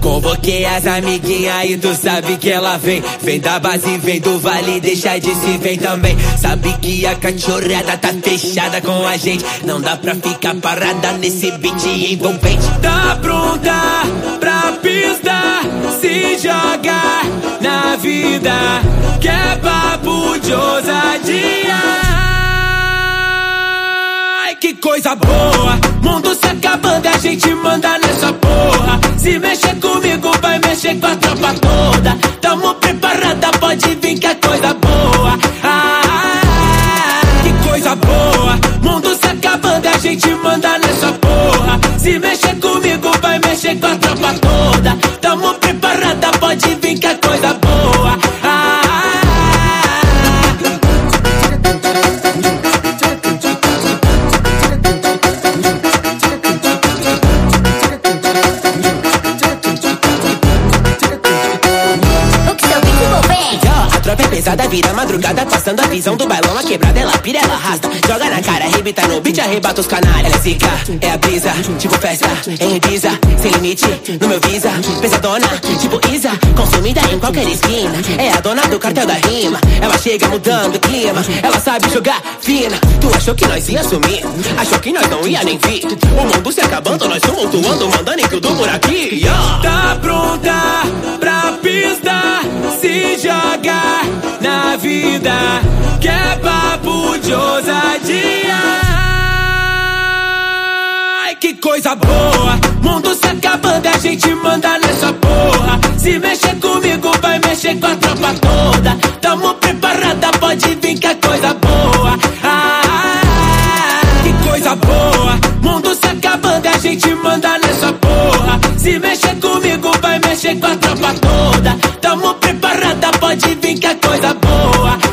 Convoquei as amiguinhas e tu sabe que ela vem. Vem da base, vem do vale, deixa de se ver também. Sabe que a cachorrada tá fechada com a gente. Não dá pra ficar parada nesse beat envolvente. Tá pronta pra pista, se joga na vida. Quer é coisa boa! Mundo se acabando e a gente manda nessa porra. Se mexer comigo, vai mexer com a tropa toda. Tamo preparada, pode vir que é coisa boa. Ah, que coisa boa! Mundo se acabando e a gente manda nessa porra. Se mexer comigo, vai mexer com a tropa toda. Tropa é pesada, vira madrugada, passando a visão do bailão, a quebrada, ela pira, ela arrasta. Joga na cara, arrebita no beat, arrebata os canalhas. Ela é zica, é a brisa, tipo festa, em Ibiza, sem limite, no meu visa. Pesadona, tipo Isa, consumida em qualquer esquina. É a dona do cartel da rima, ela chega mudando o clima. Ela sabe jogar fina, tu achou que nós ia sumir? Achou que nós não ia nem vir? O mundo se acabando, nós tumultuando, mandando em tudo por aqui. Yo. Tá pronta pra vida, que é papo de ousadia. Ai, que coisa boa, mundo se acabando a gente manda nessa porra. Se mexer comigo, vai mexer com a tropa toda. Tamo preparada, pode vir que é coisa boa. Ah, que coisa boa, mundo se acabando a gente manda nessa porra. Se mexer comigo, vai mexer com a tropa toda. Tamo preparada, pode vir que é coisa boa.